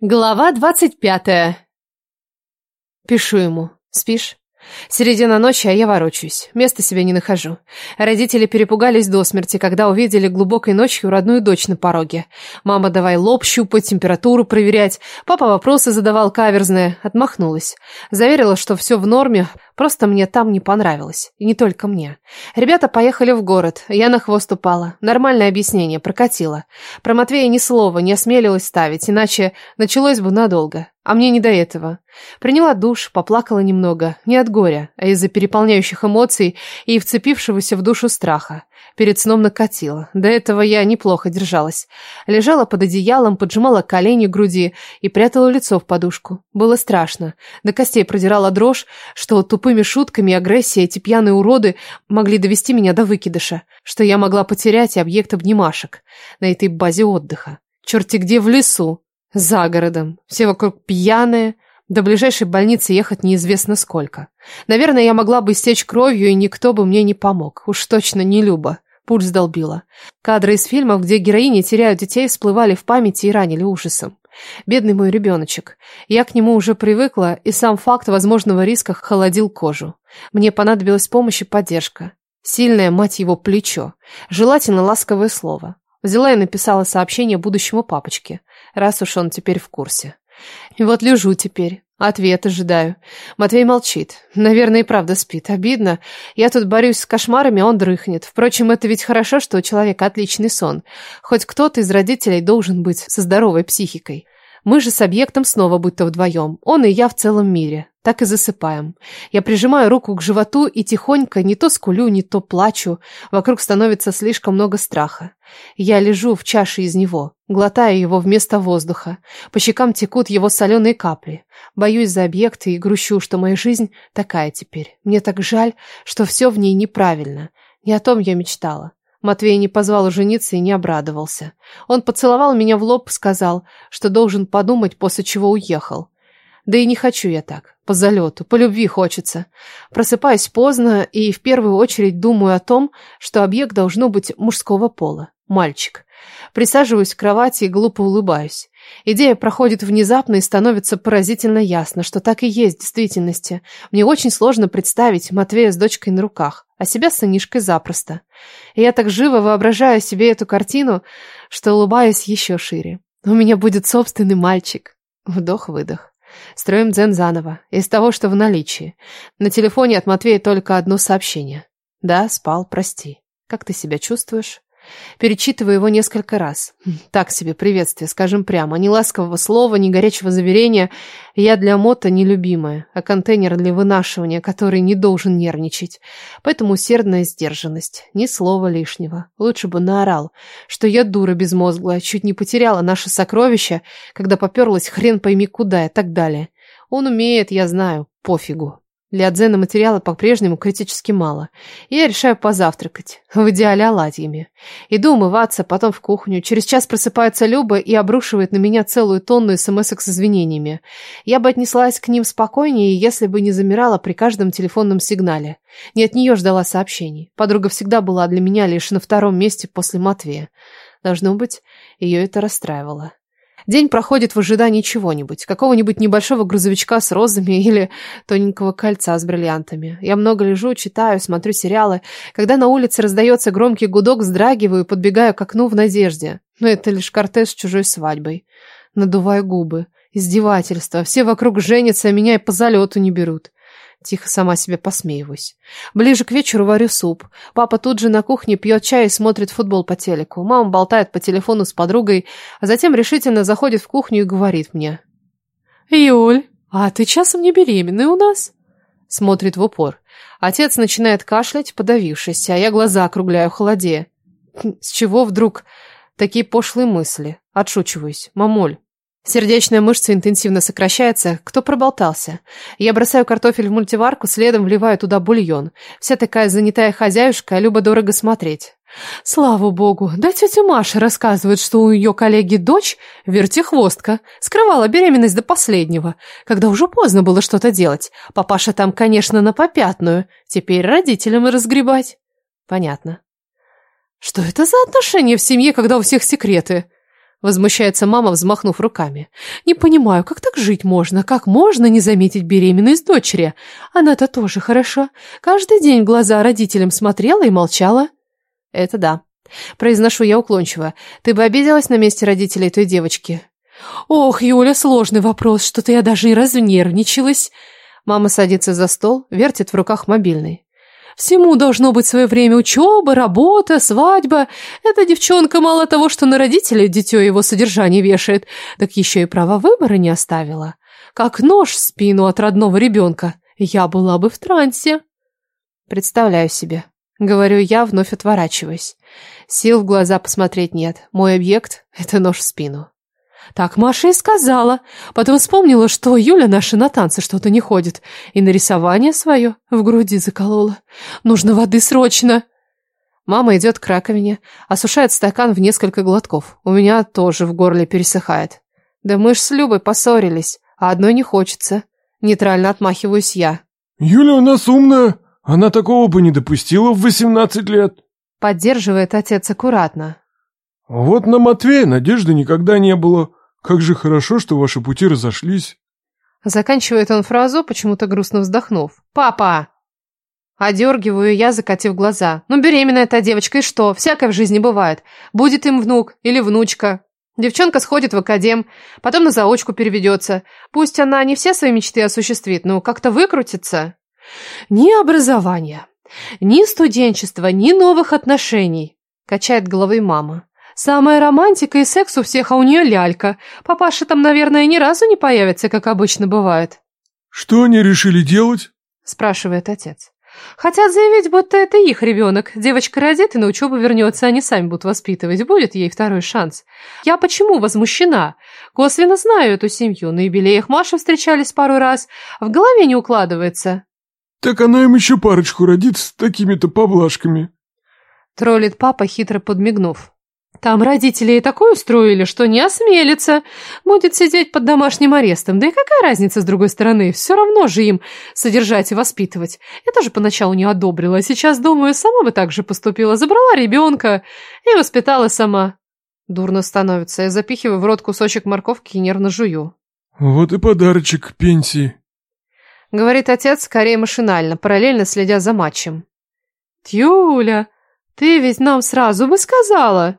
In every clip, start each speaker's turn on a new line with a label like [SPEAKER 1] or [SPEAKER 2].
[SPEAKER 1] Глава двадцать пятая. Пишу ему. Спишь? Середина ночи, а я ворочаюсь. Места себе не нахожу. Родители перепугались до смерти, когда увидели глубокой ночью родную дочь на пороге. Мама давай лоб щупать, температуру проверять. Папа вопросы задавал каверзные. Отмахнулась. Заверила, что все в норме, просто мне там не понравилось. И не только мне. Ребята поехали в город. Я на хвост упала. Нормальное объяснение, прокатила. Про Матвея ни слова не осмелилась ставить, иначе началось бы надолго. А мне не до этого. Приняла душ, поплакала немного, не от горя, а из-за переполняющих эмоций и вцепившегося в душу страха. Перед сном накатила. До этого я неплохо держалась. Лежала под одеялом, поджимала колени к груди и прятала лицо в подушку. Было страшно. До костей продирала дрожь, что тупыми шутками и агрессией эти пьяные уроды могли довести меня до выкидыша, что я могла потерять объект обнимашек на этой базе отдыха. Черти где в лесу, за городом. Все вокруг пьяные. До ближайшей больницы ехать неизвестно сколько. Наверное, я могла бы истечь кровью, и никто бы мне не помог. Уж точно не Люба. Пульс долбила. Кадры из фильмов, где героини теряют детей, всплывали в памяти и ранили ужасом. Бедный мой ребеночек. Я к нему уже привыкла, и сам факт возможного риска холодил кожу. Мне понадобилась помощь и поддержка. Сильное, мать его, плечо. Желательно ласковое слово. Взяла и написала сообщение будущему папочке раз уж он теперь в курсе. И вот лежу теперь, ответ ожидаю. Матвей молчит. Наверное, и правда спит. Обидно. Я тут борюсь с кошмарами, а он дрыхнет. Впрочем, это ведь хорошо, что у человека отличный сон. Хоть кто-то из родителей должен быть со здоровой психикой. Мы же с объектом снова будто вдвоем. Он и я в целом мире. Так и засыпаем. Я прижимаю руку к животу и тихонько не то скулю, не то плачу. Вокруг становится слишком много страха. Я лежу в чаше из него, глотаю его вместо воздуха. По щекам текут его соленые капли. Боюсь за объекты и грущу, что моя жизнь такая теперь. Мне так жаль, что все в ней неправильно. Не о том я мечтала. Матвей не позвал жениться и не обрадовался. Он поцеловал меня в лоб, сказал, что должен подумать, после чего уехал. Да и не хочу я так, по залету, по любви хочется. Просыпаюсь поздно и в первую очередь думаю о том, что объект должно быть мужского пола, мальчик. Присаживаюсь в кровати и глупо улыбаюсь. Идея проходит внезапно и становится поразительно ясно, что так и есть в действительности. Мне очень сложно представить Матвея с дочкой на руках, а себя с сынишкой запросто. И я так живо воображаю себе эту картину, что улыбаюсь еще шире. У меня будет собственный мальчик. Вдох-выдох. Строим дзен заново, из того, что в наличии. На телефоне от Матвея только одно сообщение. Да, спал, прости. Как ты себя чувствуешь? Перечитываю его несколько раз. Хм, так себе приветствие, скажем прямо. Ни ласкового слова, ни горячего заверения. Я для мота нелюбимая, а контейнер для вынашивания, который не должен нервничать. Поэтому усердная сдержанность. Ни слова лишнего. Лучше бы наорал, что я дура безмозглая, чуть не потеряла наше сокровище, когда поперлась хрен пойми куда и так далее. Он умеет, я знаю, пофигу. Для дзена материала по-прежнему критически мало. я решаю позавтракать. В идеале оладьями. Иду умываться, потом в кухню. Через час просыпается Люба и обрушивает на меня целую тонну смс с извинениями. Я бы отнеслась к ним спокойнее, если бы не замирала при каждом телефонном сигнале. Не от нее ждала сообщений. Подруга всегда была для меня лишь на втором месте после Матвея. Должно быть, ее это расстраивало. День проходит в ожидании чего-нибудь, какого-нибудь небольшого грузовичка с розами или тоненького кольца с бриллиантами. Я много лежу, читаю, смотрю сериалы. Когда на улице раздается громкий гудок, вздрагиваю и подбегаю к окну в надежде. Но это лишь кортеж с чужой свадьбой. Надуваю губы. Издевательство. Все вокруг женятся, а меня и по залету не берут. Тихо сама себе посмеиваюсь. Ближе к вечеру варю суп. Папа тут же на кухне пьет чай и смотрит футбол по телеку. Мама болтает по телефону с подругой, а затем решительно заходит в кухню и говорит мне. «Юль, а ты часом не беременная у нас?» Смотрит в упор. Отец начинает кашлять, подавившись, а я глаза округляю холодея. С чего вдруг такие пошлые мысли? Отшучиваюсь. Мамуль, Сердечная мышца интенсивно сокращается. Кто проболтался? Я бросаю картофель в мультиварку, следом вливаю туда бульон. Вся такая занятая хозяюшка, а Люба дорого смотреть. Слава богу, да тетя Маша рассказывает, что у ее коллеги дочь, вертихвостка, скрывала беременность до последнего, когда уже поздно было что-то делать. Папаша там, конечно, на попятную. Теперь родителям и разгребать. Понятно. Что это за отношения в семье, когда у всех секреты? Возмущается мама, взмахнув руками. Не понимаю, как так жить можно? Как можно не заметить беременность дочери? Она-то тоже хороша. Каждый день в глаза родителям смотрела и молчала. Это да. Произношу я уклончиво. Ты бы обиделась на месте родителей той девочки? Ох, Юля, сложный вопрос. Что-то я даже и разнервничалась. Мама садится за стол, вертит в руках мобильный. Всему должно быть свое время учеба, работа, свадьба. Эта девчонка мало того, что на родителей дитё его содержание вешает, так еще и права выбора не оставила. Как нож в спину от родного ребенка. Я была бы в трансе. Представляю себе. Говорю я, вновь отворачиваясь. Сил в глаза посмотреть нет. Мой объект — это нож в спину. Так Маша и сказала. Потом вспомнила, что Юля наша на танцы что-то не ходит. И на рисование свое в груди заколола. Нужно воды срочно. Мама идет к раковине, осушает стакан в несколько глотков. У меня тоже в горле пересыхает. Да мы ж с Любой поссорились, а одной не хочется. Нейтрально отмахиваюсь я.
[SPEAKER 2] Юля у нас умная. Она такого бы не допустила в 18 лет.
[SPEAKER 1] Поддерживает отец аккуратно.
[SPEAKER 2] Вот на Матвея надежды никогда не было. Как же хорошо, что ваши пути разошлись.
[SPEAKER 1] Заканчивает он фразу, почему-то грустно вздохнув. «Папа!» Одергиваю я, закатив глаза. «Ну, беременная эта девочка, и что? Всякое в жизни бывает. Будет им внук или внучка. Девчонка сходит в академ, потом на заочку переведется. Пусть она не все свои мечты осуществит, но как-то выкрутится. Ни образования, ни студенчества, ни новых отношений», качает головой мама. Самая романтика и секс у всех, а у нее лялька. Папаша там, наверное, ни разу не появится, как обычно бывает.
[SPEAKER 2] Что они решили делать?
[SPEAKER 1] Спрашивает отец. Хотят заявить, будто это их ребенок. Девочка родит и на учебу вернется, они сами будут воспитывать. Будет ей второй шанс. Я почему возмущена? Косвенно знаю эту семью. На юбилеях Маши встречались пару раз. В голове не укладывается.
[SPEAKER 2] Так она им еще парочку родит с такими-то поблажками.
[SPEAKER 1] Троллит папа, хитро подмигнув. Там родители и такое устроили, что не осмелится. Будет сидеть под домашним арестом. Да и какая разница с другой стороны? Все равно же им содержать и воспитывать. Я тоже поначалу не одобрила, а сейчас, думаю, сама бы так же поступила. Забрала ребенка и воспитала сама. Дурно становится. Я запихиваю в рот кусочек морковки и нервно жую.
[SPEAKER 2] Вот и подарочек к пенсии.
[SPEAKER 1] Говорит отец скорее машинально, параллельно следя за матчем. Тюля, ты ведь нам сразу бы сказала.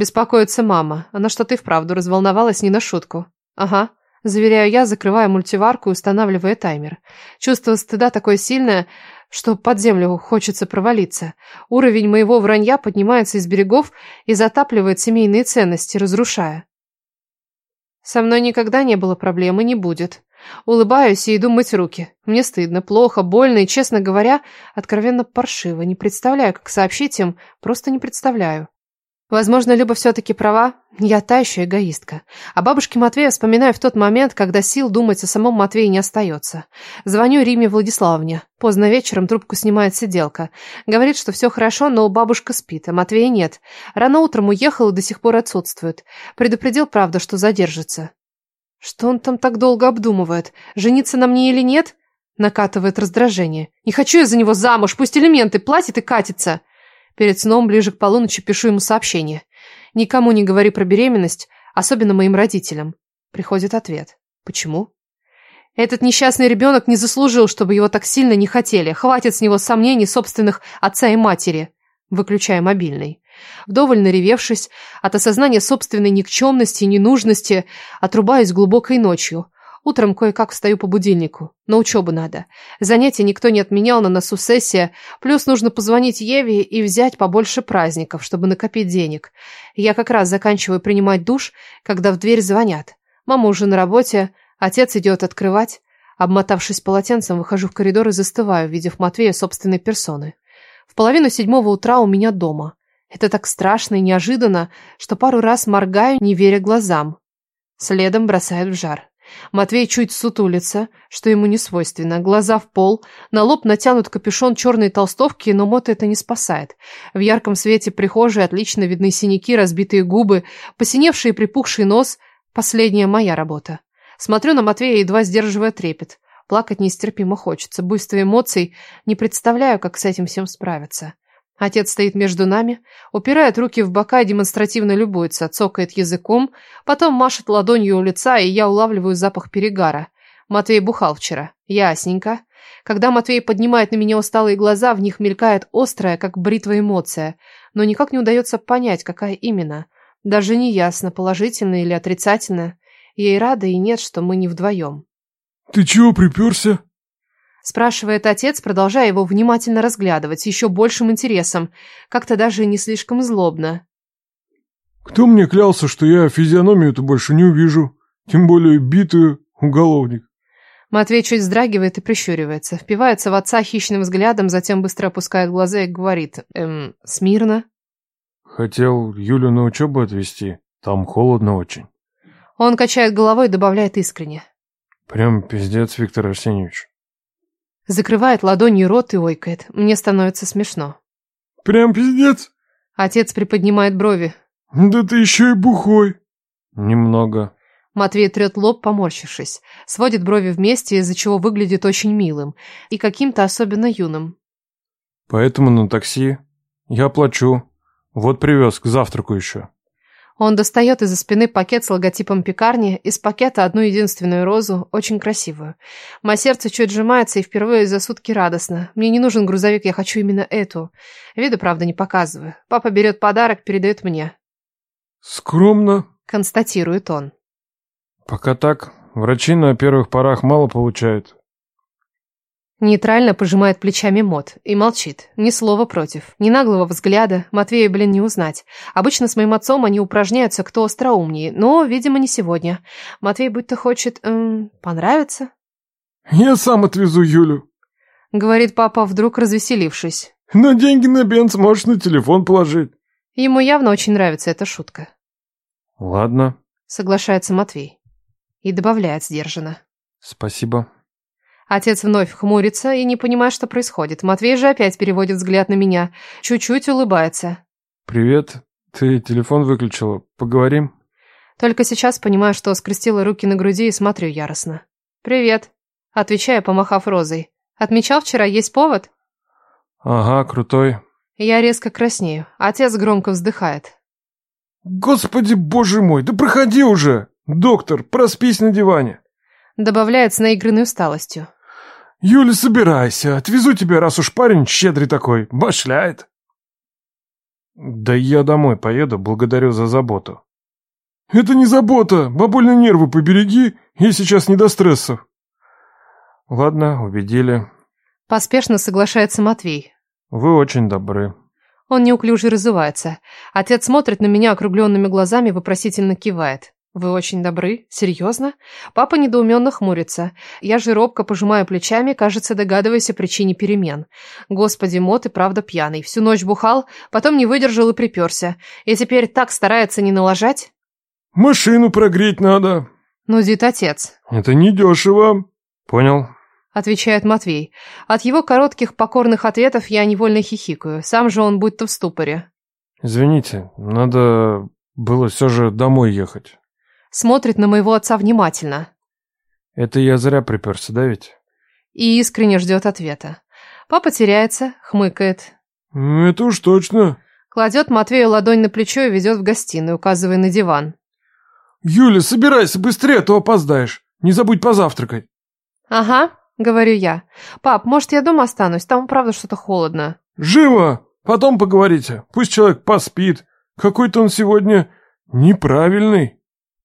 [SPEAKER 1] Беспокоится мама. Она что-то и вправду разволновалась не на шутку. Ага. Заверяю я, закрывая мультиварку и устанавливая таймер. Чувство стыда такое сильное, что под землю хочется провалиться. Уровень моего вранья поднимается из берегов и затапливает семейные ценности, разрушая. Со мной никогда не было проблем и не будет. Улыбаюсь и иду мыть руки. Мне стыдно, плохо, больно и, честно говоря, откровенно паршиво. Не представляю, как сообщить им, просто не представляю. Возможно, Люба все-таки права, я та еще эгоистка. О бабушке Матвея вспоминаю в тот момент, когда сил думать о самом Матвее не остается. Звоню Риме Владиславовне. Поздно вечером трубку снимает сиделка. Говорит, что все хорошо, но бабушка спит, а Матвея нет. Рано утром уехал и до сих пор отсутствует. Предупредил, правда, что задержится. Что он там так долго обдумывает? Жениться на мне или нет? Накатывает раздражение. Не хочу я за него замуж, пусть элементы платит и катится. Перед сном ближе к полуночи пишу ему сообщение. Никому не говори про беременность, особенно моим родителям. Приходит ответ. Почему? Этот несчастный ребенок не заслужил, чтобы его так сильно не хотели. Хватит с него сомнений собственных отца и матери. Выключая мобильный. Вдоволь наревевшись, от осознания собственной никчемности и ненужности, отрубаюсь глубокой ночью. Утром кое-как встаю по будильнику. На учебу надо. Занятия никто не отменял, на носу сессия. Плюс нужно позвонить Еве и взять побольше праздников, чтобы накопить денег. Я как раз заканчиваю принимать душ, когда в дверь звонят. Мама уже на работе, отец идет открывать. Обмотавшись полотенцем, выхожу в коридор и застываю, видев Матвея собственной персоны. В половину седьмого утра у меня дома. Это так страшно и неожиданно, что пару раз моргаю, не веря глазам. Следом бросает в жар. Матвей чуть сутулится, что ему не свойственно. Глаза в пол, на лоб натянут капюшон черной толстовки, но мото это не спасает. В ярком свете прихожей отлично видны синяки, разбитые губы, посиневший и припухший нос. Последняя моя работа. Смотрю на Матвея, едва сдерживая трепет. Плакать нестерпимо хочется. Буйство эмоций. Не представляю, как с этим всем справиться. Отец стоит между нами, упирает руки в бока и демонстративно любуется, цокает языком, потом машет ладонью у лица, и я улавливаю запах перегара. Матвей бухал вчера. Ясненько. Когда Матвей поднимает на меня усталые глаза, в них мелькает острая, как бритва эмоция, но никак не удается понять, какая именно. Даже не ясно, положительная или отрицательная. Ей рада и нет, что мы не вдвоем.
[SPEAKER 2] «Ты чего приперся?»
[SPEAKER 1] Спрашивает отец, продолжая его внимательно разглядывать, с еще большим интересом, как-то даже не слишком злобно.
[SPEAKER 2] «Кто мне клялся, что я физиономию-то больше не увижу? Тем более битую уголовник».
[SPEAKER 1] Матвей чуть вздрагивает и прищуривается, впивается в отца хищным взглядом, затем быстро опускает глаза и говорит, эм, смирно.
[SPEAKER 2] «Хотел Юлю на учебу отвезти, там холодно очень».
[SPEAKER 1] Он качает головой и добавляет искренне.
[SPEAKER 2] «Прям пиздец, Виктор Арсеньевич».
[SPEAKER 1] Закрывает ладонью рот и ойкает. Мне становится смешно.
[SPEAKER 2] «Прям пиздец?»
[SPEAKER 1] Отец приподнимает брови.
[SPEAKER 2] «Да ты еще и бухой». «Немного».
[SPEAKER 1] Матвей трет лоб, поморщившись. Сводит брови вместе, из-за чего выглядит очень милым. И каким-то особенно юным.
[SPEAKER 2] «Поэтому на такси. Я плачу. Вот привез к завтраку еще».
[SPEAKER 1] Он достает из-за спины пакет с логотипом пекарни, из пакета одну единственную розу, очень красивую. Мое сердце чуть сжимается и впервые за сутки радостно. Мне не нужен грузовик, я хочу именно эту. Виду, правда, не показываю. Папа берет подарок, передает мне.
[SPEAKER 2] «Скромно», —
[SPEAKER 1] констатирует он.
[SPEAKER 2] «Пока так. Врачи на первых порах мало получают.
[SPEAKER 1] Нейтрально пожимает плечами Мот и молчит. Ни слова против. Ни наглого взгляда. Матвея, блин, не узнать. Обычно с моим отцом они упражняются, кто остроумнее. Но, видимо, не сегодня. Матвей будто хочет... Эм, понравиться?
[SPEAKER 2] «Я сам отвезу Юлю», —
[SPEAKER 1] говорит папа, вдруг развеселившись.
[SPEAKER 2] «Но деньги на бенз можешь на телефон положить».
[SPEAKER 1] Ему явно очень нравится эта шутка.
[SPEAKER 2] «Ладно», —
[SPEAKER 1] соглашается Матвей. И добавляет сдержанно.
[SPEAKER 2] «Спасибо».
[SPEAKER 1] Отец вновь хмурится и не понимает, что происходит. Матвей же опять переводит взгляд на меня. Чуть-чуть улыбается.
[SPEAKER 2] «Привет. Ты телефон выключила. Поговорим?»
[SPEAKER 1] Только сейчас понимаю, что скрестила руки на груди и смотрю яростно. «Привет», — отвечаю, помахав розой. «Отмечал вчера, есть повод?»
[SPEAKER 2] «Ага, крутой».
[SPEAKER 1] Я резко краснею. Отец громко вздыхает.
[SPEAKER 2] «Господи, боже мой, да проходи уже! Доктор, проспись на диване!»
[SPEAKER 1] Добавляет с наигранной усталостью.
[SPEAKER 2] «Юля, собирайся, отвезу тебя, раз уж парень щедрый такой, башляет». «Да я домой поеду, благодарю за заботу». «Это не забота, бабульные нервы побереги, я сейчас не до стрессов». «Ладно, убедили».
[SPEAKER 1] Поспешно соглашается Матвей.
[SPEAKER 2] «Вы очень добры».
[SPEAKER 1] Он неуклюже разувается. Отец смотрит на меня округленными глазами, вопросительно кивает. «Вы очень добры? Серьезно?» Папа недоуменно хмурится. Я же робко пожимаю плечами, кажется, догадываясь о причине перемен. Господи, Мот и правда пьяный. Всю ночь бухал, потом не выдержал и приперся. И теперь так старается не налажать?
[SPEAKER 2] «Машину прогреть надо», —
[SPEAKER 1] нудит отец.
[SPEAKER 2] «Это недешево». «Понял», —
[SPEAKER 1] отвечает Матвей. От его коротких покорных ответов я невольно хихикаю. Сам же он будто в ступоре.
[SPEAKER 2] «Извините, надо было все же домой ехать».
[SPEAKER 1] Смотрит на моего отца внимательно.
[SPEAKER 2] Это я зря приперся, да ведь?
[SPEAKER 1] И искренне ждет ответа. Папа теряется, хмыкает.
[SPEAKER 2] Это уж точно.
[SPEAKER 1] Кладет Матвею ладонь на плечо и ведет в гостиную, указывая на диван.
[SPEAKER 2] Юля, собирайся быстрее, а то опоздаешь. Не забудь позавтракать.
[SPEAKER 1] Ага, говорю я. Пап, может, я дома останусь? Там, правда, что-то холодно.
[SPEAKER 2] Живо! Потом поговорите. Пусть человек поспит. Какой-то он сегодня неправильный.